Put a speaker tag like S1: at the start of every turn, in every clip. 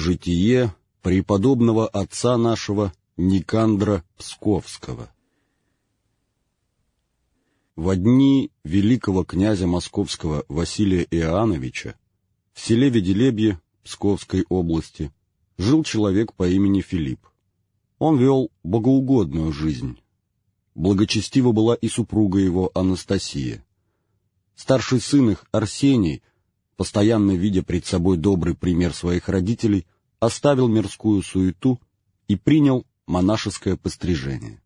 S1: житие преподобного отца нашего Никандра Псковского. В дни великого князя московского Василия Иоанновича в селе Веделебье Псковской области жил человек по имени Филипп. Он вел богоугодную жизнь. Благочестива была и супруга его Анастасия. Старший сын их, Арсений, постоянно видя пред собой добрый пример своих родителей, оставил мирскую суету и принял монашеское пострижение.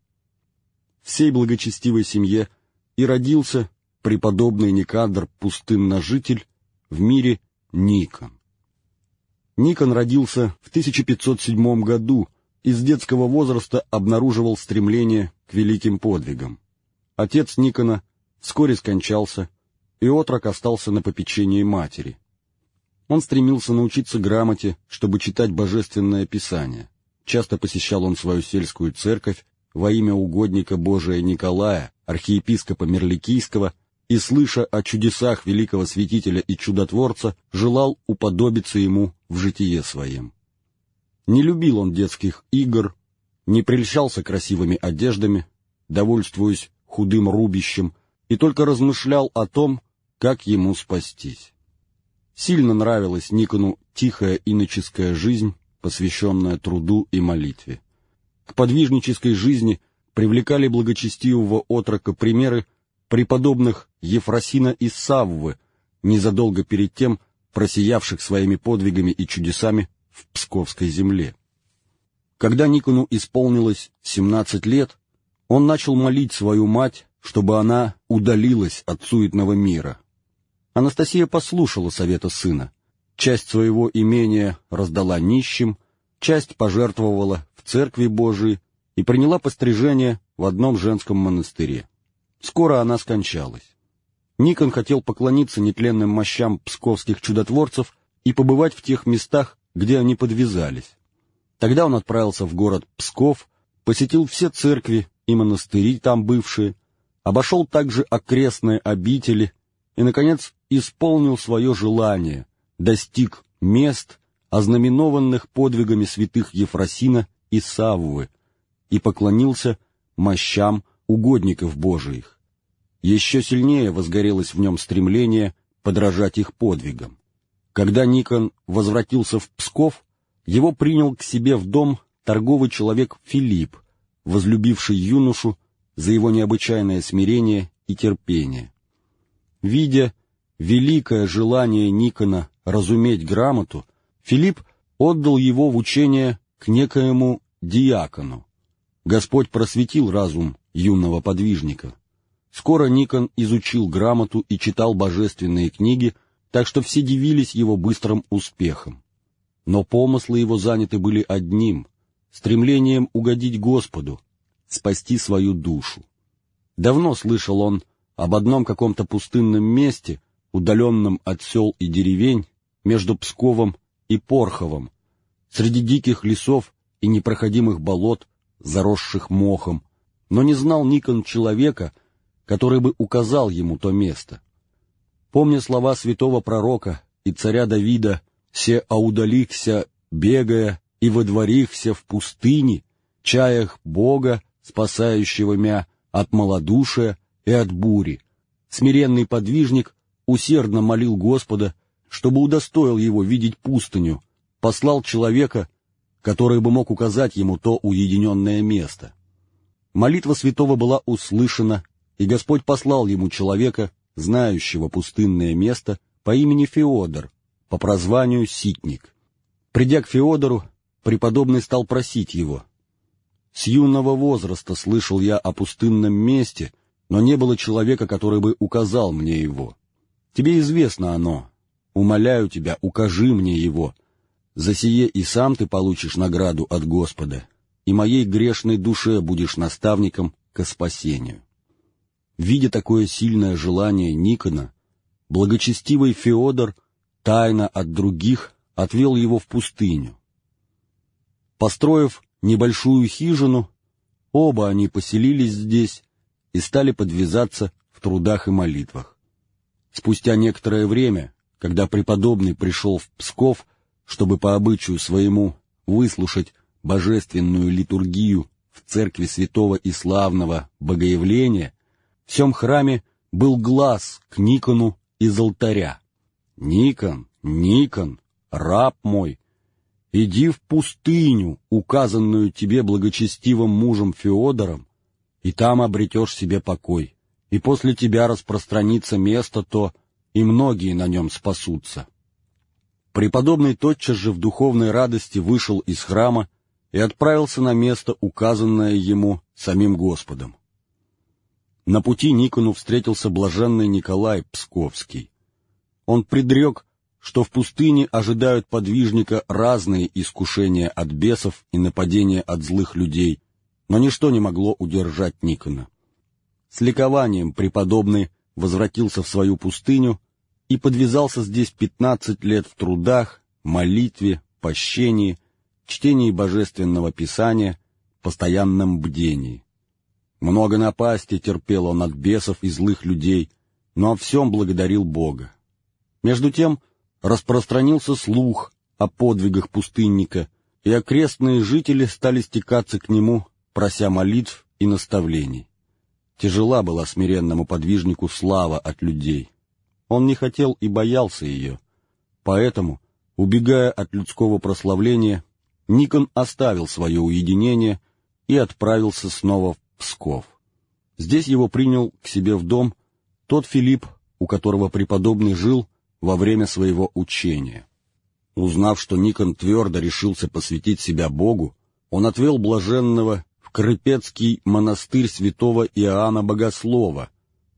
S1: Всей благочестивой семье и родился преподобный Никандр Пустынножитель в мире Никон. Никон родился в 1507 году и с детского возраста обнаруживал стремление к великим подвигам. Отец Никона вскоре скончался, и отрок остался на попечении матери. Он стремился научиться грамоте, чтобы читать божественное писание. Часто посещал он свою сельскую церковь во имя угодника Божия Николая, архиепископа Мерликийского, и, слыша о чудесах великого святителя и чудотворца, желал уподобиться ему в житие своем. Не любил он детских игр, не прельщался красивыми одеждами, довольствуясь худым рубищем, и только размышлял о том, как ему спастись. Сильно нравилась Никону тихая иноческая жизнь, посвященная труду и молитве. К подвижнической жизни привлекали благочестивого отрока примеры преподобных Ефросина и Саввы, незадолго перед тем просиявших своими подвигами и чудесами в Псковской земле. Когда Никону исполнилось 17 лет, он начал молить свою мать, чтобы она удалилась от суетного мира. Анастасия послушала совета сына. Часть своего имения раздала нищим, часть пожертвовала в церкви Божией и приняла пострижение в одном женском монастыре. Скоро она скончалась. Никон хотел поклониться нетленным мощам псковских чудотворцев и побывать в тех местах, где они подвязались. Тогда он отправился в город Псков, посетил все церкви и монастыри там бывшие, обошел также окрестные обители и, наконец, исполнил свое желание, достиг мест, ознаменованных подвигами святых Ефросина и Саввы, и поклонился мощам угодников Божиих. Еще сильнее возгорелось в нем стремление подражать их подвигам. Когда Никон возвратился в Псков, его принял к себе в дом торговый человек Филипп, возлюбивший юношу за его необычайное смирение и терпение. Видя великое желание Никона разуметь грамоту, Филипп отдал его в учение к некоему диакону. Господь просветил разум юного подвижника. Скоро Никон изучил грамоту и читал божественные книги, так что все дивились его быстрым успехом. Но помыслы его заняты были одним — стремлением угодить Господу, спасти свою душу. Давно слышал он об одном каком-то пустынном месте, удаленном от сел и деревень, между Псковом и Порховом, среди диких лесов и непроходимых болот, заросших мохом, но не знал Никон человека, который бы указал ему то место. Помня слова святого пророка и царя Давида «Се аудалихся, бегая, и водворихся в пустыне, чаях Бога, спасающего мя от малодушия и от бури», смиренный подвижник усердно молил Господа, чтобы удостоил его видеть пустыню, послал человека, который бы мог указать ему то уединенное место. Молитва святого была услышана, и Господь послал ему человека, знающего пустынное место по имени Феодор, по прозванию Ситник. Придя к Феодору, преподобный стал просить его. «С юного возраста слышал я о пустынном месте, но не было человека, который бы указал мне его. Тебе известно оно. Умоляю тебя, укажи мне его. За сие и сам ты получишь награду от Господа, и моей грешной душе будешь наставником ко спасению». Видя такое сильное желание Никона, благочестивый Феодор тайно от других отвел его в пустыню. Построив небольшую хижину, оба они поселились здесь и стали подвязаться в трудах и молитвах. Спустя некоторое время, когда преподобный пришел в Псков, чтобы по обычаю своему выслушать божественную литургию в церкви святого и славного Богоявления, в всем храме был глаз к Никону из алтаря. «Никон, Никон, раб мой, иди в пустыню, указанную тебе благочестивым мужем Феодором, и там обретешь себе покой, и после тебя распространится место то, и многие на нем спасутся». Преподобный тотчас же в духовной радости вышел из храма и отправился на место, указанное ему самим Господом. На пути Никону встретился блаженный Николай Псковский. Он предрек, что в пустыне ожидают подвижника разные искушения от бесов и нападения от злых людей, но ничто не могло удержать Никона. С ликованием преподобный возвратился в свою пустыню и подвязался здесь пятнадцать лет в трудах, молитве, пощении, чтении божественного писания, постоянном бдении. Много напасти терпел он от бесов и злых людей, но о всем благодарил Бога. Между тем распространился слух о подвигах пустынника, и окрестные жители стали стекаться к нему, прося молитв и наставлений. Тяжела была смиренному подвижнику слава от людей. Он не хотел и боялся ее. Поэтому, убегая от людского прославления, Никон оставил свое уединение и отправился снова в Псков. Здесь его принял к себе в дом тот Филипп, у которого преподобный жил во время своего учения. Узнав, что Никон твердо решился посвятить себя Богу, он отвел блаженного Крыпецкий монастырь святого Иоанна Богослова,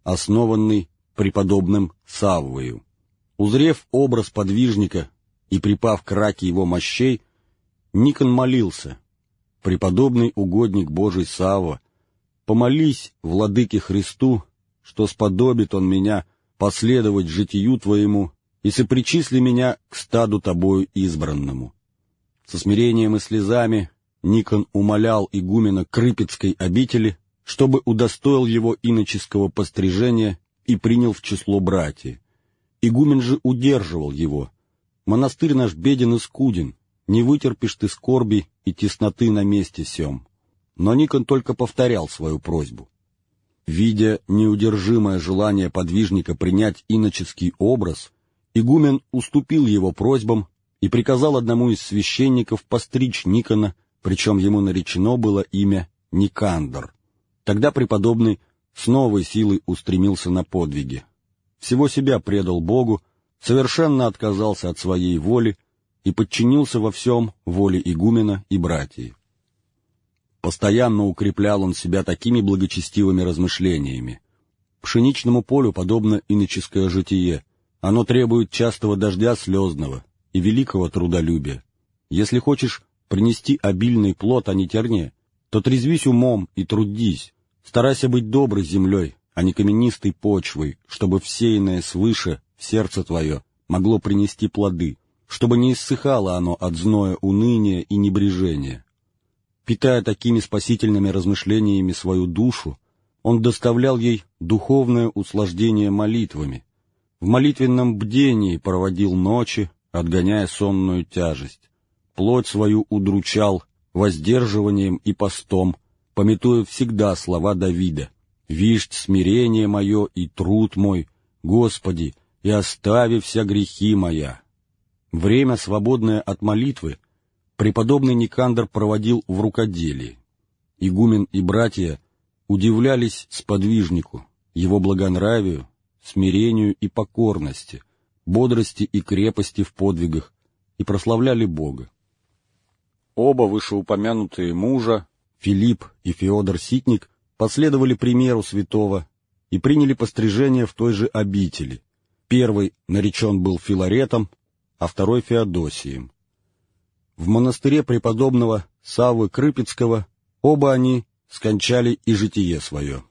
S1: основанный преподобным Саввою. Узрев образ подвижника и припав к раке его мощей, Никон молился, «Преподобный угодник Божий Савва, помолись, владыке Христу, что сподобит он меня последовать житию Твоему и сопричисли меня к стаду Тобою избранному». Со смирением и слезами Никон умолял игумена Крыпецкой обители, чтобы удостоил его иноческого пострижения и принял в число братьев. Игумен же удерживал его. «Монастырь наш беден и скуден, не вытерпишь ты скорби и тесноты на месте сем». Но Никон только повторял свою просьбу. Видя неудержимое желание подвижника принять иноческий образ, игумен уступил его просьбам и приказал одному из священников постричь Никона, причем ему наречено было имя Никандр. Тогда преподобный с новой силой устремился на подвиги. Всего себя предал Богу, совершенно отказался от своей воли и подчинился во всем воле игумена и братьев. Постоянно укреплял он себя такими благочестивыми размышлениями. Пшеничному полю подобно иноческое житие. Оно требует частого дождя слезного и великого трудолюбия. Если хочешь принести обильный плод, а не терне, то трезвись умом и трудись, Старайся быть доброй землей, а не каменистой почвой, чтобы всеянное свыше в сердце твое могло принести плоды, чтобы не иссыхало оно от зноя уныния и небрежения. Питая такими спасительными размышлениями свою душу, он доставлял ей духовное услаждение молитвами, в молитвенном бдении проводил ночи, отгоняя сонную тяжесть, плоть свою удручал воздерживанием и постом, пометуя всегда слова Давида. «Вишь смирение мое и труд мой, Господи, и остави вся грехи моя». Время, свободное от молитвы, преподобный Никандр проводил в рукоделии. Игумен и братья удивлялись сподвижнику, его благонравию, смирению и покорности, бодрости и крепости в подвигах, и прославляли Бога. Оба вышеупомянутые мужа Филипп и Феодор Ситник последовали примеру святого и приняли пострижение в той же обители. Первый наречен был Филаретом, а второй Феодосием. В монастыре преподобного Саввы Крыпецкого оба они скончали и житие свое.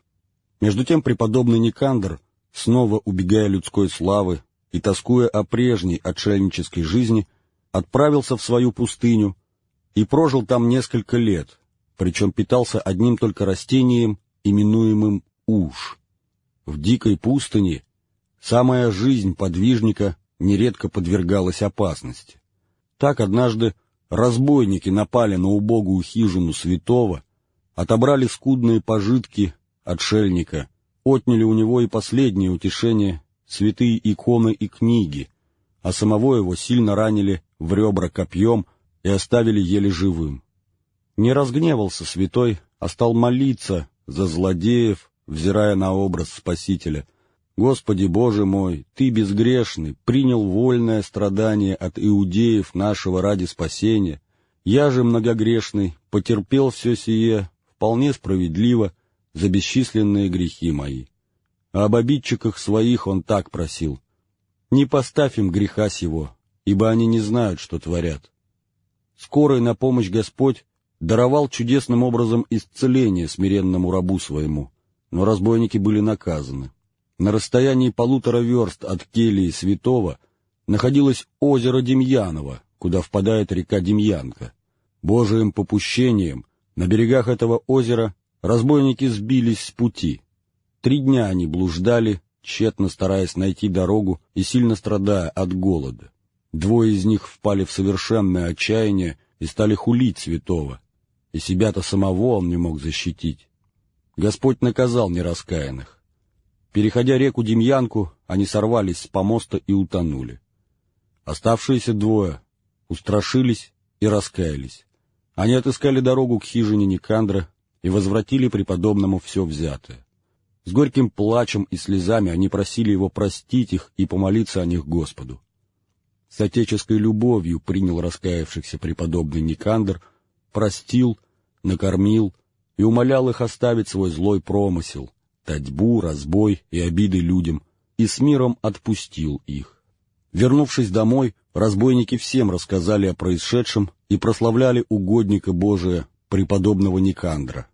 S1: Между тем преподобный Никандр, снова убегая людской славы и тоскуя о прежней отшельнической жизни, отправился в свою пустыню и прожил там несколько лет, причем питался одним только растением, именуемым уж. В дикой пустыне самая жизнь подвижника нередко подвергалась опасности. Так однажды разбойники напали на убогую хижину святого, отобрали скудные пожитки отшельника, отняли у него и последнее утешение — святые иконы и книги, а самого его сильно ранили в ребра копьем и оставили еле живым. Не разгневался святой, а стал молиться за злодеев, взирая на образ Спасителя. «Господи Боже мой, Ты безгрешный, принял вольное страдание от иудеев нашего ради спасения. Я же многогрешный, потерпел все сие, вполне справедливо, за бесчисленные грехи мои. А об обидчиках своих он так просил. Не поставь им греха сего, ибо они не знают, что творят. Скорый на помощь Господь даровал чудесным образом исцеление смиренному рабу своему, но разбойники были наказаны. На расстоянии полутора верст от келии святого находилось озеро Демьяново, куда впадает река Демьянка. Божиим попущением на берегах этого озера разбойники сбились с пути. Три дня они блуждали, тщетно стараясь найти дорогу и сильно страдая от голода. Двое из них впали в совершенное отчаяние и стали хулить святого, и себя-то самого он не мог защитить. Господь наказал нераскаянных. Переходя реку Демьянку, они сорвались с помоста и утонули. Оставшиеся двое устрашились и раскаялись. Они отыскали дорогу к хижине Никандра и возвратили преподобному все взятое. С горьким плачем и слезами они просили его простить их и помолиться о них Господу. С отеческой любовью принял раскаявшихся преподобный Никандр, простил, накормил и умолял их оставить свой злой промысел, татьбу, разбой и обиды людям, и с миром отпустил их. Вернувшись домой, разбойники всем рассказали о происшедшем и прославляли угодника Божия, преподобного Никандра.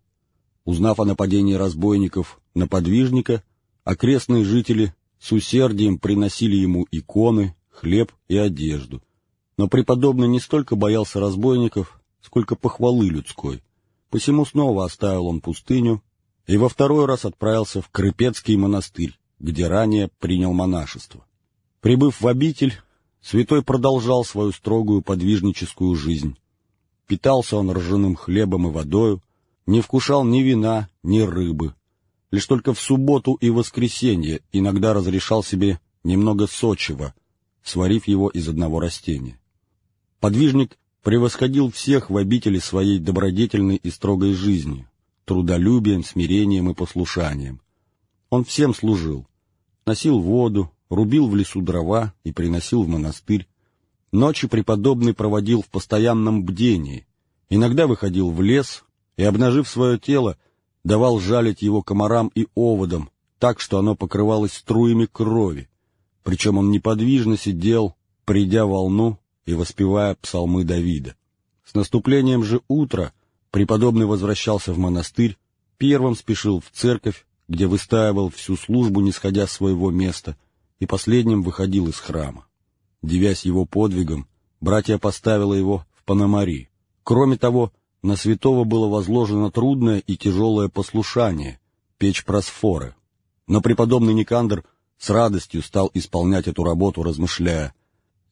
S1: Узнав о нападении разбойников на подвижника, окрестные жители с усердием приносили ему иконы, хлеб и одежду. Но преподобный не столько боялся разбойников, сколько похвалы людской. Посему снова оставил он пустыню и во второй раз отправился в Крыпецкий монастырь, где ранее принял монашество. Прибыв в обитель, святой продолжал свою строгую подвижническую жизнь. Питался он ржаным хлебом и водою, не вкушал ни вина, ни рыбы. Лишь только в субботу и воскресенье иногда разрешал себе немного сочего, сварив его из одного растения. Подвижник превосходил всех в обители своей добродетельной и строгой жизнью, трудолюбием, смирением и послушанием. Он всем служил, носил воду, рубил в лесу дрова и приносил в монастырь. Ночи преподобный проводил в постоянном бдении, иногда выходил в лес и, обнажив свое тело, давал жалить его комарам и оводам, так, что оно покрывалось струями крови, причем он неподвижно сидел, придя волну и воспевая псалмы Давида. С наступлением же утра преподобный возвращался в монастырь, первым спешил в церковь, где выстаивал всю службу, не сходя с своего места, и последним выходил из храма. Девясь его подвигом, братья поставила его в Панамари. Кроме того, на святого было возложено трудное и тяжелое послушание — печь просфоры. Но преподобный Никандр с радостью стал исполнять эту работу, размышляя,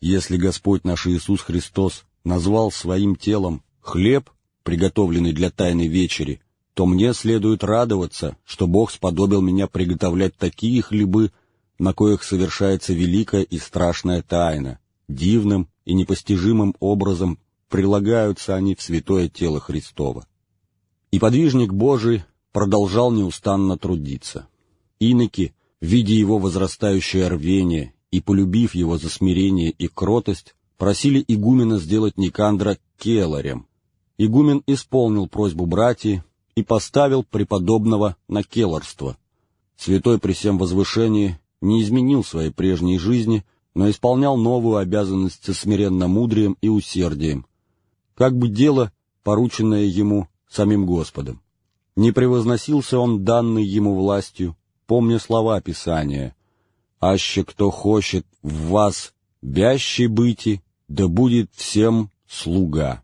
S1: если Господь наш Иисус Христос назвал своим телом хлеб, приготовленный для тайной вечери, то мне следует радоваться, что Бог сподобил меня приготовлять такие хлебы, на коих совершается великая и страшная тайна, дивным и непостижимым образом прилагаются они в святое тело Христово. И подвижник Божий продолжал неустанно трудиться. Иноки видя его возрастающее рвение и полюбив его за смирение и кротость, просили игумена сделать Никандра келарем. Игумен исполнил просьбу братьев и поставил преподобного на келарство. Святой при всем возвышении не изменил своей прежней жизни, но исполнял новую обязанность со смиренным мудрием и усердием, как бы дело, порученное ему самим Господом. Не превозносился он данной ему властью, помня слова Писания. «Аще кто хочет в вас бящий быти, да будет всем слуга».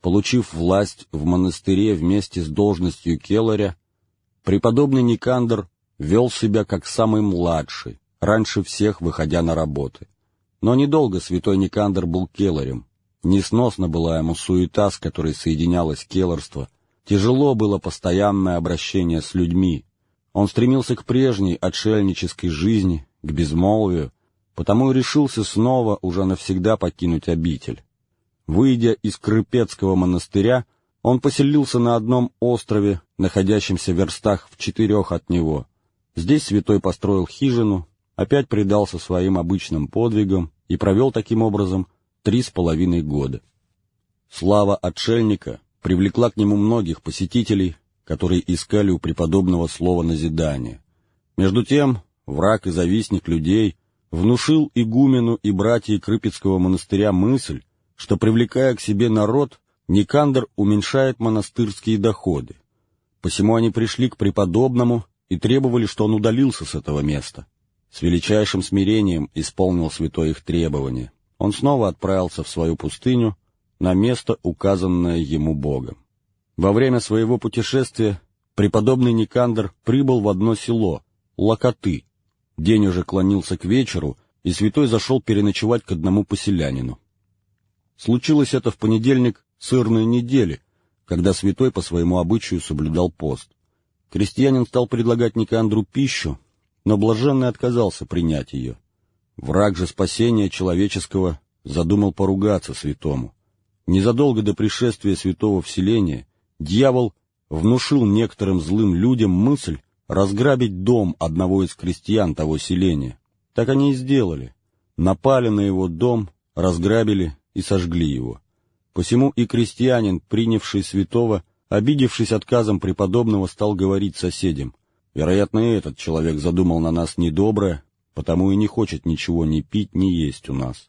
S1: Получив власть в монастыре вместе с должностью келаря, преподобный Никандр вел себя как самый младший, раньше всех выходя на работы. Но недолго святой Никандр был келарем. Несносна была ему суета, с которой соединялось келарство. Тяжело было постоянное обращение с людьми. Он стремился к прежней отшельнической жизни, к безмолвию, потому и решился снова уже навсегда покинуть обитель. Выйдя из Крыпецкого монастыря, он поселился на одном острове, находящемся в верстах в четырех от него. Здесь святой построил хижину, опять предался своим обычным подвигам и провел таким образом три с половиной года. Слава отшельника привлекла к нему многих посетителей, которые искали у преподобного слова назидания. Между тем, враг и завистник людей внушил игумену и братья Крыпецкого монастыря мысль, что, привлекая к себе народ, Никандр уменьшает монастырские доходы. Посему они пришли к преподобному и требовали, что он удалился с этого места. С величайшим смирением исполнил святой их требования. Он снова отправился в свою пустыню, на место, указанное ему Богом. Во время своего путешествия преподобный Никандр прибыл в одно село, Локоты. День уже клонился к вечеру, и святой зашел переночевать к одному поселянину. Случилось это в понедельник сырной недели, когда святой по своему обычаю соблюдал пост. Крестьянин стал предлагать Никандру пищу, но блаженный отказался принять ее. Враг же спасения человеческого задумал поругаться святому. Незадолго до пришествия святого в селение дьявол внушил некоторым злым людям мысль разграбить дом одного из крестьян того селения. Так они и сделали. Напали на его дом, разграбили и сожгли его. Посему и крестьянин, принявший святого, обидевшись отказом преподобного, стал говорить соседям, «Вероятно, этот человек задумал на нас недоброе, потому и не хочет ничего ни пить, ни есть у нас».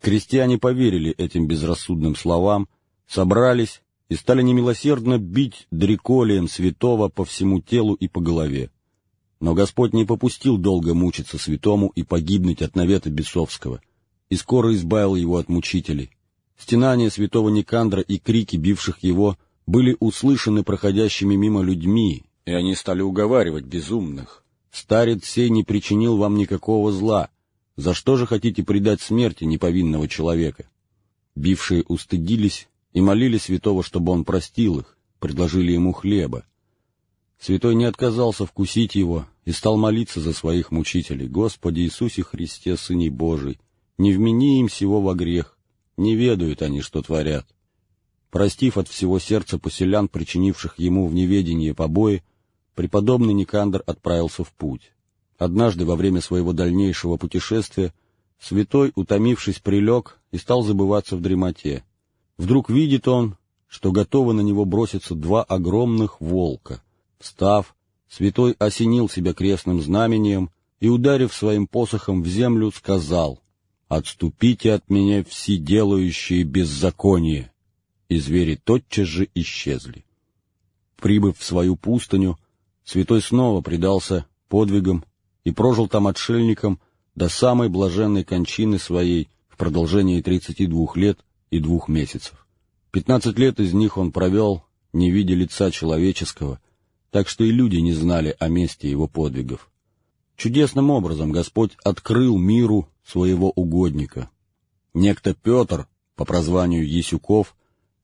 S1: Крестьяне поверили этим безрассудным словам, собрались и стали немилосердно бить дреколием святого по всему телу и по голове. Но Господь не попустил долго мучиться святому и погибнуть от навета бесовского, и скоро избавил его от мучителей. Стенания святого Никандра и крики, бивших его, были услышаны проходящими мимо людьми, и они стали уговаривать безумных. «Старец сей не причинил вам никакого зла. За что же хотите предать смерти неповинного человека?» Бившие устыдились и молили святого, чтобы он простил их, предложили ему хлеба. Святой не отказался вкусить его и стал молиться за своих мучителей. «Господи Иисусе Христе, Сыне Божий, не вмени им всего во грех, не ведают они, что творят. Простив от всего сердца поселян, причинивших ему в неведении побои, преподобный Никандр отправился в путь. Однажды во время своего дальнейшего путешествия святой, утомившись, прилег и стал забываться в дремоте. Вдруг видит он, что готовы на него броситься два огромных волка. Встав, святой осенил себя крестным знамением и, ударив своим посохом в землю, сказал — «Отступите от меня все делающие беззаконие!» И звери тотчас же исчезли. Прибыв в свою пустыню, святой снова предался подвигам и прожил там отшельником до самой блаженной кончины своей в продолжении тридцати двух лет и двух месяцев. Пятнадцать лет из них он провел, не видя лица человеческого, так что и люди не знали о месте его подвигов. Чудесным образом Господь открыл миру своего угодника. Некто Петр, по прозванию Есюков,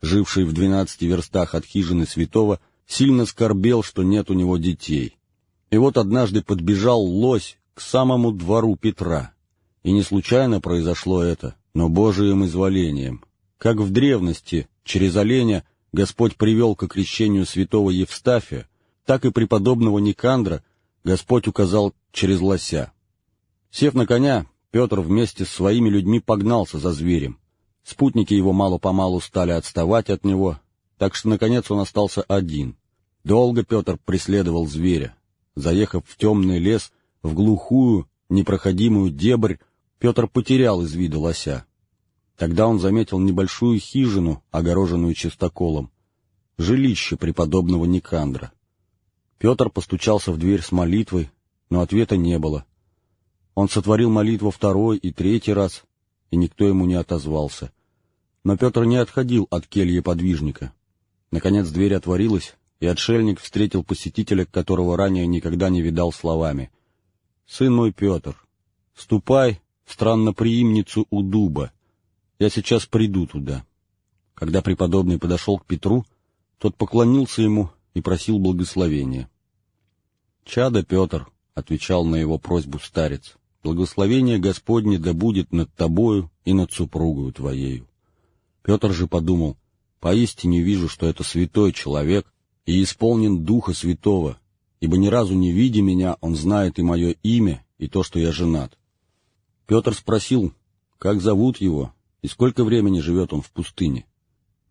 S1: живший в двенадцати верстах от хижины святого, сильно скорбел, что нет у него детей. И вот однажды подбежал лось к самому двору Петра. И не случайно произошло это, но Божиим изволением. Как в древности, через оленя, Господь привел к окрещению святого Евстафия, так и преподобного Никандра Господь указал через лося. Сев на коня, Петр вместе с своими людьми погнался за зверем. Спутники его мало-помалу стали отставать от него, так что, наконец, он остался один. Долго Петр преследовал зверя. Заехав в темный лес, в глухую, непроходимую дебрь, Петр потерял из вида лося. Тогда он заметил небольшую хижину, огороженную чистоколом, жилище преподобного Никандра. Петр постучался в дверь с молитвой, но ответа не было. Он сотворил молитву второй и третий раз, и никто ему не отозвался. Но Петр не отходил от кельи подвижника. Наконец дверь отворилась, и отшельник встретил посетителя, которого ранее никогда не видал словами. «Сын мой Петр, ступай странноприимницу у дуба. Я сейчас приду туда». Когда преподобный подошел к Петру, тот поклонился ему и просил благословения. «Чадо Петр», — отвечал на его просьбу старец, — «благословение Господне да будет над тобою и над супругою твоею». Петр же подумал, «Поистине вижу, что это святой человек и исполнен Духа Святого, ибо ни разу не видя меня, он знает и мое имя, и то, что я женат». Петр спросил, как зовут его и сколько времени живет он в пустыне.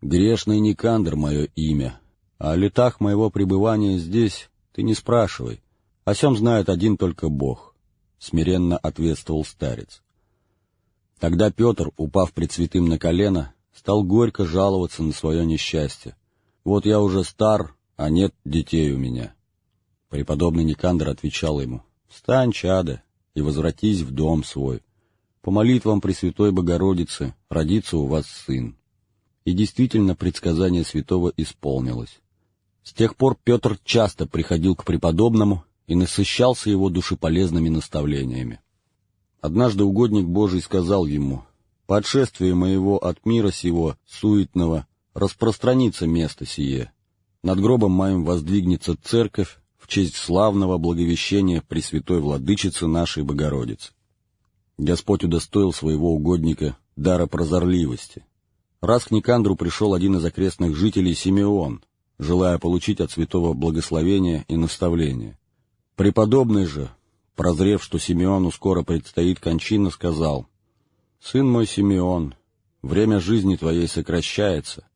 S1: «Грешный Никандр — мое имя, а о летах моего пребывания здесь ты не спрашивай, о сем знает один только Бог», — смиренно ответствовал старец. Тогда Петр, упав пред святым на колено, стал горько жаловаться на свое несчастье. «Вот я уже стар, а нет детей у меня». Преподобный Никандр отвечал ему, «Встань, чадо, и возвратись в дом свой. По молитвам Пресвятой Богородицы родится у вас сын». И действительно предсказание святого исполнилось. С тех пор Петр часто приходил к преподобному и насыщался его душеполезными наставлениями. Однажды угодник Божий сказал ему, «По моего от мира сего, суетного, распространится место сие. Над гробом моим воздвигнется церковь в честь славного благовещения Пресвятой Владычицы нашей Богородицы». Господь удостоил своего угодника дара прозорливости. Раз к Никандру пришел один из окрестных жителей Симеон, желая получить от святого благословения и наставления. Преподобный же, прозрев, что Симеону скоро предстоит кончина, сказал, «Сын мой Симеон, время жизни твоей сокращается»,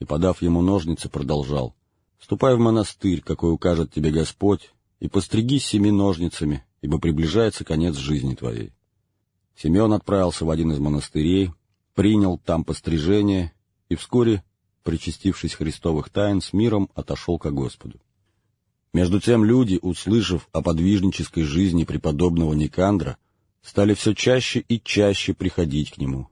S1: и, подав ему ножницы, продолжал, «Ступай в монастырь, какой укажет тебе Господь, и постригись семи ножницами, ибо приближается конец жизни твоей». Симеон отправился в один из монастырей, принял там пострижение и вскоре причастившись Христовых тайн, с миром отошел ко Господу. Между тем люди, услышав о подвижнической жизни преподобного Никандра, стали все чаще и чаще приходить к нему.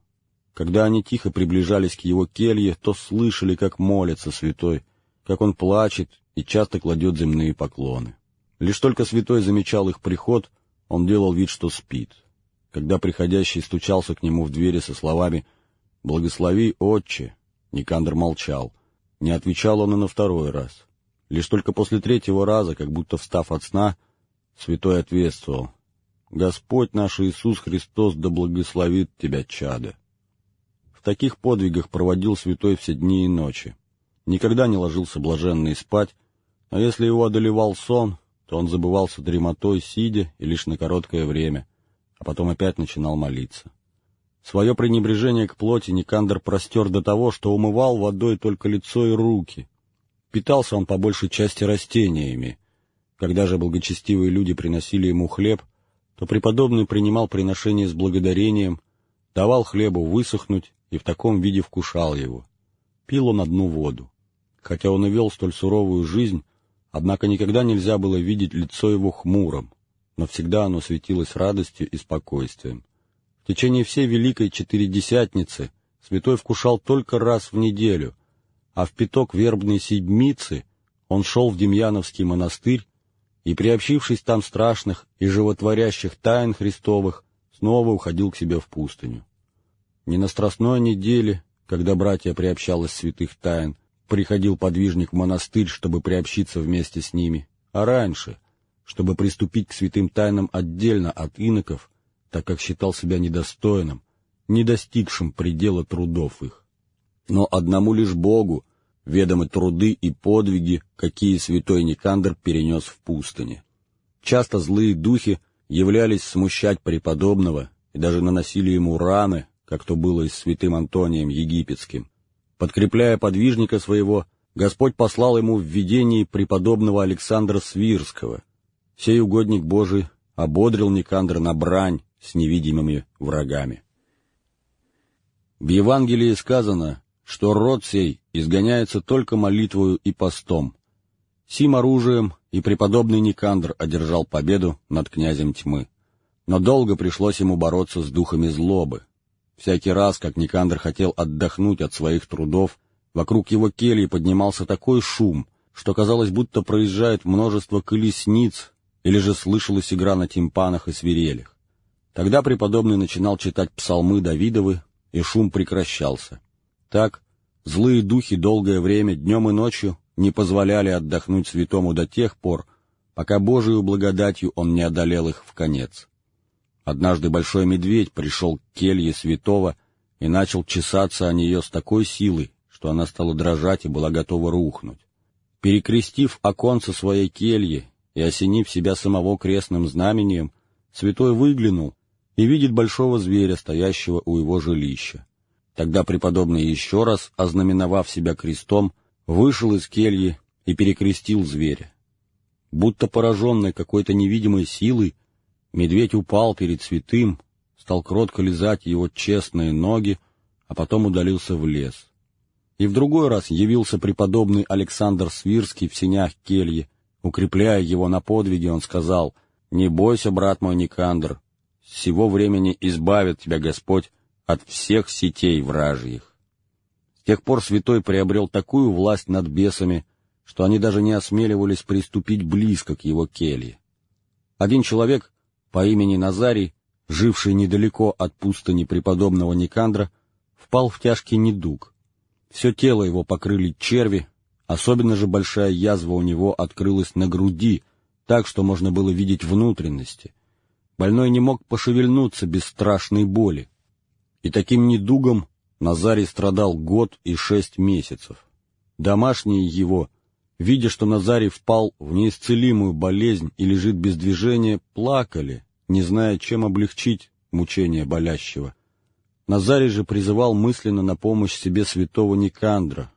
S1: Когда они тихо приближались к его келье, то слышали, как молится святой, как он плачет и часто кладет земные поклоны. Лишь только святой замечал их приход, он делал вид, что спит. Когда приходящий стучался к нему в двери со словами «Благослови, отче», Никандр молчал. Не отвечал он и на второй раз. Лишь только после третьего раза, как будто встав от сна, святой ответствовал. «Господь наш Иисус Христос да благословит тебя, чадо!» В таких подвигах проводил святой все дни и ночи. Никогда не ложился блаженный спать, а если его одолевал сон, то он забывался дремотой, сидя и лишь на короткое время, а потом опять начинал молиться. Свое пренебрежение к плоти Никандр простер до того, что умывал водой только лицо и руки. Питался он по большей части растениями. Когда же благочестивые люди приносили ему хлеб, то преподобный принимал приношение с благодарением, давал хлебу высохнуть и в таком виде вкушал его. Пил он одну воду. Хотя он и вел столь суровую жизнь, однако никогда нельзя было видеть лицо его хмурым, но всегда оно светилось радостью и спокойствием. В течение всей Великой Четыредесятницы святой вкушал только раз в неделю, а в пяток вербной седмицы он шел в Демьяновский монастырь и, приобщившись там страшных и животворящих тайн Христовых, снова уходил к себе в пустыню. Не на страстной неделе, когда братья приобщалось святых тайн, приходил подвижник в монастырь, чтобы приобщиться вместе с ними, а раньше, чтобы приступить к святым тайнам отдельно от иноков так как считал себя недостойным, не достигшим предела трудов их. Но одному лишь Богу ведомы труды и подвиги, какие святой Никандр перенес в пустыне. Часто злые духи являлись смущать преподобного и даже наносили ему раны, как то было и с святым Антонием Египетским. Подкрепляя подвижника своего, Господь послал ему в видении преподобного Александра Свирского. Сей угодник Божий ободрил Никандра на брань, с невидимыми врагами. В Евангелии сказано, что род сей изгоняется только молитвою и постом. Сим оружием и преподобный Никандр одержал победу над князем тьмы. Но долго пришлось ему бороться с духами злобы. Всякий раз, как Никандр хотел отдохнуть от своих трудов, вокруг его кельи поднимался такой шум, что казалось, будто проезжает множество колесниц, или же слышалась игра на тимпанах и свирелях. Тогда преподобный начинал читать псалмы Давидовы, и шум прекращался. Так злые духи долгое время, днем и ночью, не позволяли отдохнуть святому до тех пор, пока Божию благодатью он не одолел их в конец. Однажды большой медведь пришел к келье святого и начал чесаться о нее с такой силой, что она стала дрожать и была готова рухнуть. Перекрестив оконце своей кельи и осенив себя самого крестным знамением, святой выглянул и видит большого зверя, стоящего у его жилища. Тогда преподобный еще раз, ознаменовав себя крестом, вышел из кельи и перекрестил зверя. Будто пораженный какой-то невидимой силой, медведь упал перед святым, стал кротко лизать его честные ноги, а потом удалился в лес. И в другой раз явился преподобный Александр Свирский в сенях кельи. Укрепляя его на подвиге, он сказал, «Не бойся, брат мой Никандр, с сего времени избавит тебя Господь от всех сетей вражьих» тех пор святой приобрел такую власть над бесами, что они даже не осмеливались приступить близко к его келье. Один человек по имени Назарий, живший недалеко от пустыни преподобного Никандра, впал в тяжкий недуг. Все тело его покрыли черви, особенно же большая язва у него открылась на груди, так что можно было видеть внутренности. Больной не мог пошевельнуться без страшной боли. И таким недугом Назарий страдал год и шесть месяцев. Домашние его, видя, что Назарий впал в неисцелимую болезнь и лежит без движения, плакали, не зная, чем облегчить мучение болящего. Назарий же призывал мысленно на помощь себе святого Никандра.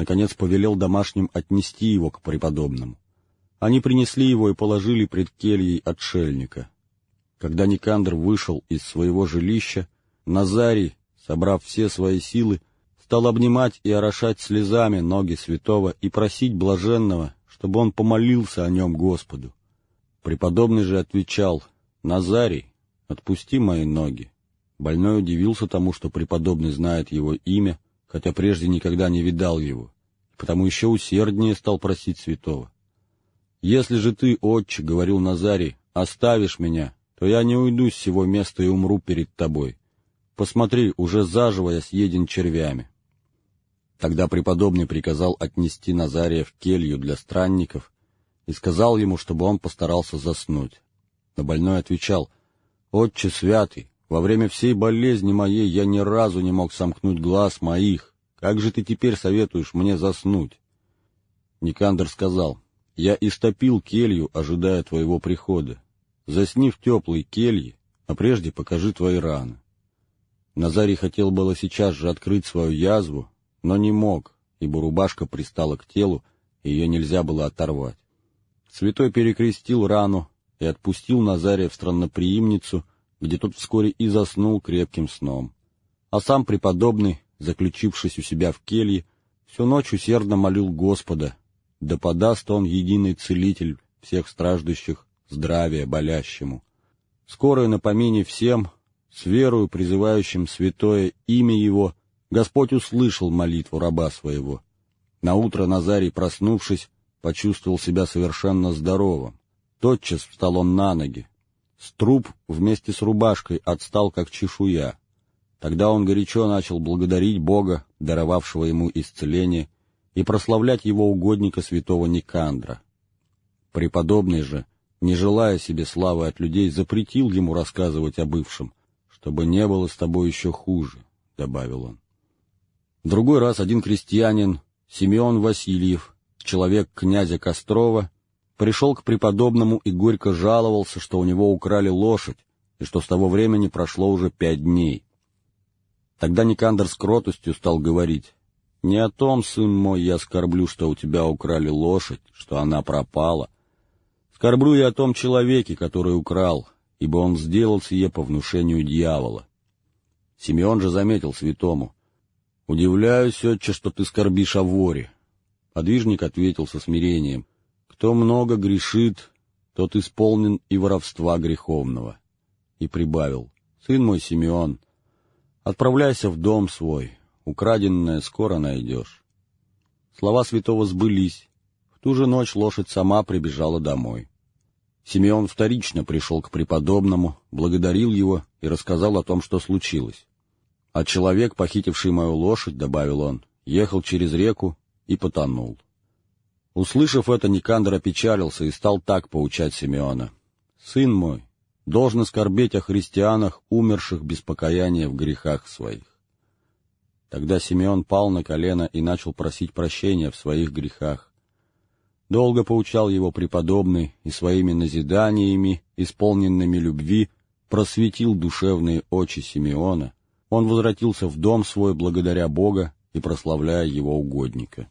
S1: Наконец повелел домашним отнести его к преподобному. Они принесли его и положили пред кельей отшельника. Когда Никандр вышел из своего жилища, Назарий, собрав все свои силы, стал обнимать и орошать слезами ноги святого и просить блаженного, чтобы он помолился о нем Господу. Преподобный же отвечал, «Назарий, отпусти мои ноги». Больной удивился тому, что преподобный знает его имя, хотя прежде никогда не видал его, потому еще усерднее стал просить святого. «Если же ты, отче, — говорил Назарий, — оставишь меня, то я не уйду с сего места и умру перед тобой. Посмотри, уже заживо я съеден червями. Тогда преподобный приказал отнести Назария в келью для странников и сказал ему, чтобы он постарался заснуть. Но больной отвечал, «Отче святый, во время всей болезни моей я ни разу не мог сомкнуть глаз моих. Как же ты теперь советуешь мне заснуть?» Никандр сказал, «Я истопил келью, ожидая твоего прихода. Засни в теплой келье, а прежде покажи твои раны». Назарий хотел было сейчас же открыть свою язву, но не мог, ибо рубашка пристала к телу, и ее нельзя было оторвать. Святой перекрестил рану и отпустил Назария в странноприимницу, где тот вскоре и заснул крепким сном. А сам преподобный, заключившись у себя в келье, всю ночь усердно молил Господа, да подаст он единый целитель всех страждущих здравия болящему. Скорое напомине всем, с верою призывающим святое имя его, Господь услышал молитву раба своего. Наутро Назарий, проснувшись, почувствовал себя совершенно здоровым. Тотчас встал он на ноги. С труп вместе с рубашкой отстал, как чешуя. Тогда он горячо начал благодарить Бога, даровавшего ему исцеление, и прославлять его угодника святого Никандра. Преподобный же, не желая себе славы от людей, запретил ему рассказывать о бывшем, чтобы не было с тобой еще хуже», — добавил он. Другой раз один крестьянин, Симеон Васильев, человек князя Кострова, пришел к преподобному и горько жаловался, что у него украли лошадь, и что с того времени прошло уже пять дней. Тогда Никандр с кротостью стал говорить, «Не о том, сын мой, я скорблю, что у тебя украли лошадь, что она пропала. Скорблю я о том человеке, который украл, ибо он сделал сие по внушению дьявола. Симеон же заметил святому, «Удивляюсь, отче, что ты скорбишь о воре». Подвижник ответил со смирением, «Кто много грешит, тот исполнен и воровства греховного». И прибавил, «Сын мой Симеон, отправляйся в дом свой, украденное скоро найдешь». Слова святого сбылись. В ту же ночь лошадь сама прибежала домой. Симеон вторично пришел к преподобному, благодарил его и рассказал о том, что случилось. А человек, похитивший мою лошадь, — добавил он, — ехал через реку и потонул. Услышав это, Никандр опечалился и стал так поучать Симеона. «Сын мой, должен скорбеть о христианах, умерших без покаяния в грехах своих». Тогда Симеон пал на колено и начал просить прощения в своих грехах. Долго поучал его преподобный и своими назиданиями, исполненными любви, просветил душевные очи Симеона. Он возвратился в дом свой благодаря Бога и прославляя его угодника.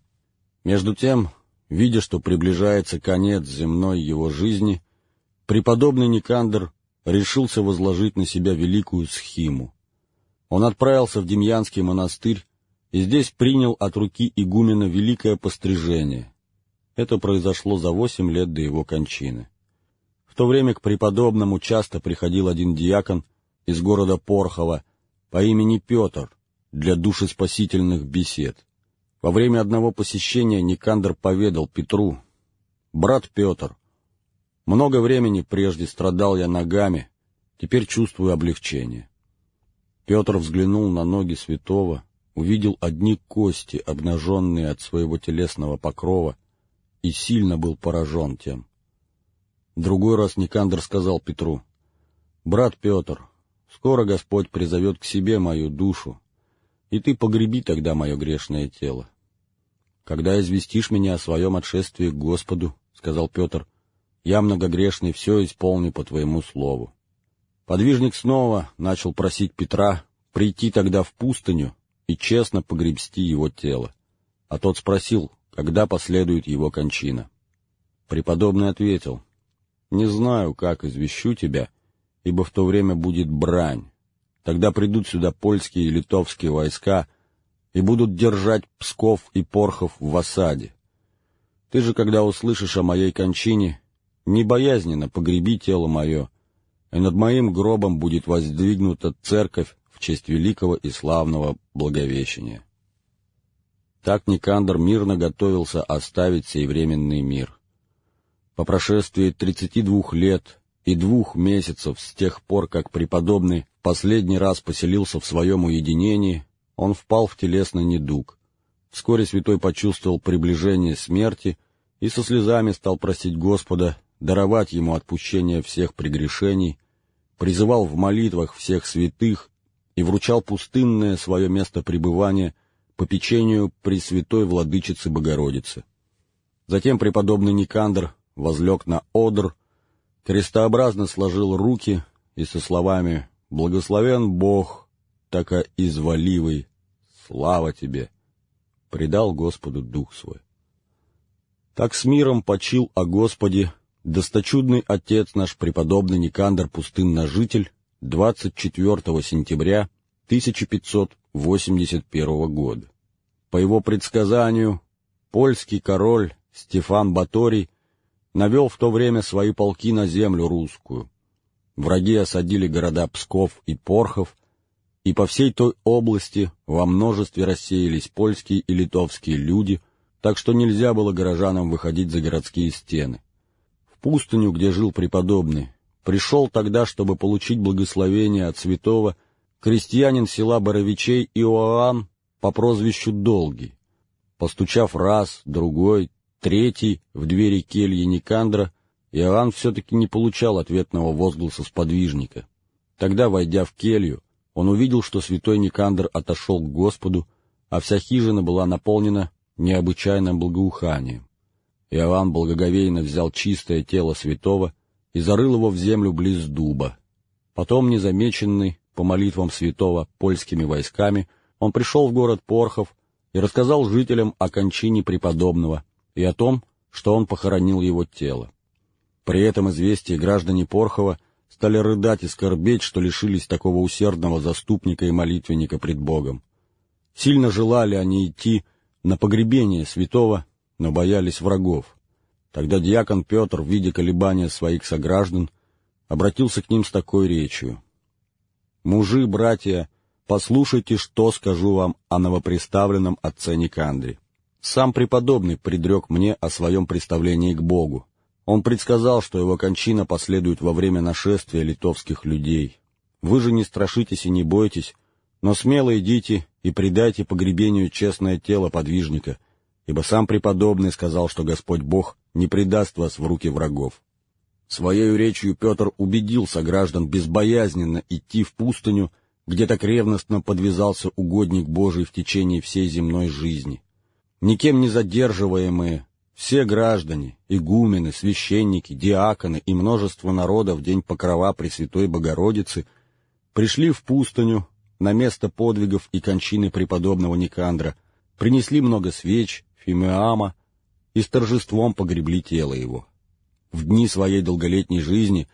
S1: Между тем, видя, что приближается конец земной его жизни, преподобный Никандр решился возложить на себя великую схиму. Он отправился в Демьянский монастырь и здесь принял от руки игумена великое пострижение. Это произошло за восемь лет до его кончины. В то время к преподобному часто приходил один диакон из города Порхова по имени Петр для душеспасительных бесед. Во время одного посещения Никандр поведал Петру, «Брат Петр, много времени прежде страдал я ногами, теперь чувствую облегчение». Петр взглянул на ноги святого, увидел одни кости, обнаженные от своего телесного покрова, и сильно был поражен тем. Другой раз Никандр сказал Петру, «Брат Петр, скоро Господь призовет к себе мою душу, и ты погреби тогда мое грешное тело. Когда известишь меня о своем отшествии к Господу, — сказал Петр, — я многогрешный все исполню по твоему слову. Подвижник снова начал просить Петра прийти тогда в пустыню и честно погребсти его тело. А тот спросил, когда последует его кончина. Преподобный ответил, «Не знаю, как извещу тебя, ибо в то время будет брань, Тогда придут сюда польские и литовские войска и будут держать Псков и Порхов в осаде. Ты же, когда услышишь о моей кончине, не боязненно погреби тело мое, и над моим гробом будет воздвигнута церковь в честь великого и славного Благовещения. Так Никандр мирно готовился оставить сей временный мир. По прошествии тридцати двух лет и двух месяцев с тех пор, как преподобный последний раз поселился в своем уединении, он впал в телесный недуг. Вскоре святой почувствовал приближение смерти и со слезами стал просить Господа даровать ему отпущение всех прегрешений, призывал в молитвах всех святых и вручал пустынное свое место пребывания по печенью Пресвятой Владычицы Богородицы. Затем преподобный Никандр возлег на одр, крестообразно сложил руки и со словами Благословен Бог, така изволивый, слава тебе, предал Господу дух свой. Так с миром почил о Господе досточудный отец наш преподобный Никандр Пустынножитель 24 сентября 1581 года. По его предсказанию, польский король Стефан Баторий навел в то время свои полки на землю русскую, Враги осадили города Псков и Порхов, и по всей той области во множестве рассеялись польские и литовские люди, так что нельзя было горожанам выходить за городские стены. В пустыню, где жил преподобный, пришел тогда, чтобы получить благословение от святого, крестьянин села Боровичей Иоанн по прозвищу Долгий. Постучав раз, другой, третий в двери кельи Никандра, Иоанн все-таки не получал ответного возгласа сподвижника. Тогда, войдя в келью, он увидел, что святой Никандр отошел к Господу, а вся хижина была наполнена необычайным благоуханием. Иоанн благоговейно взял чистое тело святого и зарыл его в землю близ дуба. Потом, незамеченный по молитвам святого польскими войсками, он пришел в город Порхов и рассказал жителям о кончине преподобного и о том, что он похоронил его тело. При этом известие граждане Порхова стали рыдать и скорбеть, что лишились такого усердного заступника и молитвенника пред Богом. Сильно желали они идти на погребение святого, но боялись врагов. Тогда диакон Петр, видя колебания своих сограждан, обратился к ним с такой речью. «Мужи, братья, послушайте, что скажу вам о новоприставленном отце Никандре. Сам преподобный предрек мне о своем представлении к Богу. Он предсказал, что его кончина последует во время нашествия литовских людей. Вы же не страшитесь и не бойтесь, но смело идите и предайте погребению честное тело подвижника, ибо сам преподобный сказал, что Господь Бог не предаст вас в руки врагов. Своею речью Петр убедил сограждан безбоязненно идти в пустыню, где так ревностно подвязался угодник Божий в течение всей земной жизни. Никем не задерживаемые, все граждане, игумены, священники, диаконы и множество народа в день покрова Пресвятой Богородицы пришли в пустыню на место подвигов и кончины преподобного Никандра, принесли много свеч, фимеама и с торжеством погребли тело его. В дни своей долголетней жизни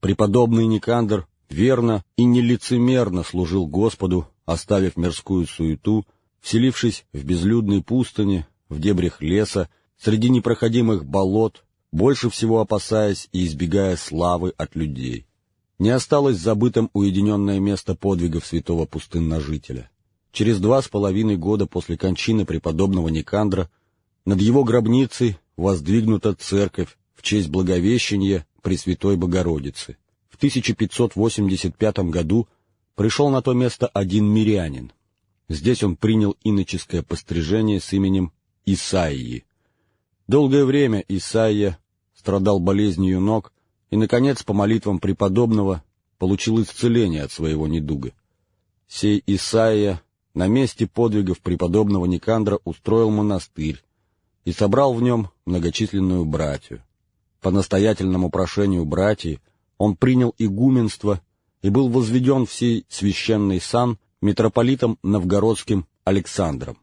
S1: преподобный Никандр верно и нелицемерно служил Господу, оставив мирскую суету, вселившись в безлюдной пустыне, в дебрях леса, среди непроходимых болот, больше всего опасаясь и избегая славы от людей. Не осталось забытым уединенное место подвигов святого пустынножителя. Через два с половиной года после кончины преподобного Никандра над его гробницей воздвигнута церковь в честь Благовещения Пресвятой Богородицы. В 1585 году пришел на то место один мирянин. Здесь он принял иноческое пострижение с именем Исаии. Долгое время Исаия страдал болезнью ног и, наконец, по молитвам преподобного, получил исцеление от своего недуга. Сей Исаия на месте подвигов преподобного Никандра устроил монастырь и собрал в нем многочисленную братью. По настоятельному прошению братьев он принял игуменство и был возведен в сей священный сан митрополитом новгородским Александром.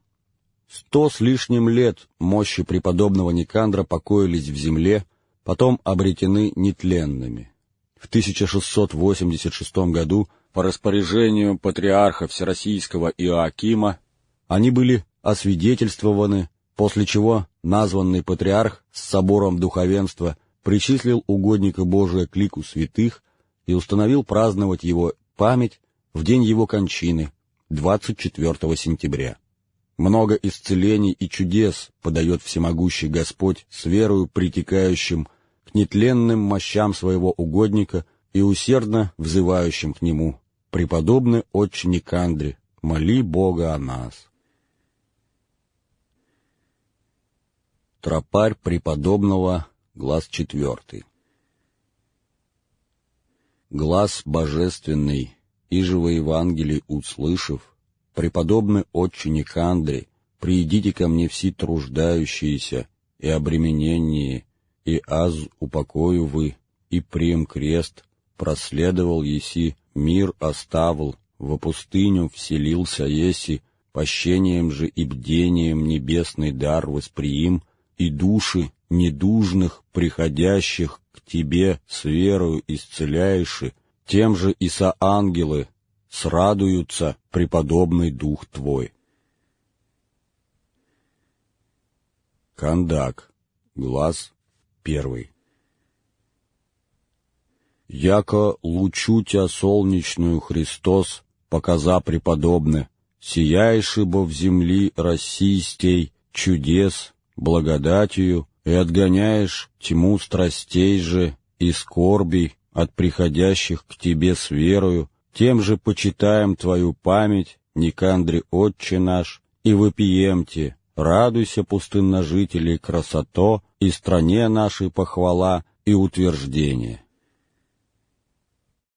S1: Сто с лишним лет мощи преподобного Никандра покоились в земле, потом обретены нетленными. В 1686 году по распоряжению патриарха Всероссийского Иоакима они были освидетельствованы, после чего названный патриарх с собором духовенства причислил угодника Божия к лику святых и установил праздновать его память в день его кончины, 24 сентября. Много исцелений и чудес подает всемогущий Господь с верою притекающим к нетленным мощам своего угодника и усердно взывающим к нему. Преподобный отче Никандре, моли Бога о нас. Тропарь преподобного, глаз четвертый. Глаз божественный, ижего Евангелий услышав, преподобный отче Никандре, приидите ко мне все труждающиеся и обремененные, и аз упокою вы, и прем крест, проследовал еси, мир оставил, во пустыню вселился еси, пощением же и бдением небесный дар восприим, и души недужных, приходящих к тебе с верою исцеляешь, тем же и со ангелы срадуются преподобный дух твой. Кандак. Глаз первый. Яко лучу тебя солнечную Христос, показа преподобны, сияешь бо в земли российстей чудес, благодатью, и отгоняешь тьму страстей же и скорбей от приходящих к тебе с верою, тем же почитаем Твою память, Никандре Отче наш, и вопиемте, радуйся, пустынножителей, красото, и стране нашей похвала и утверждение.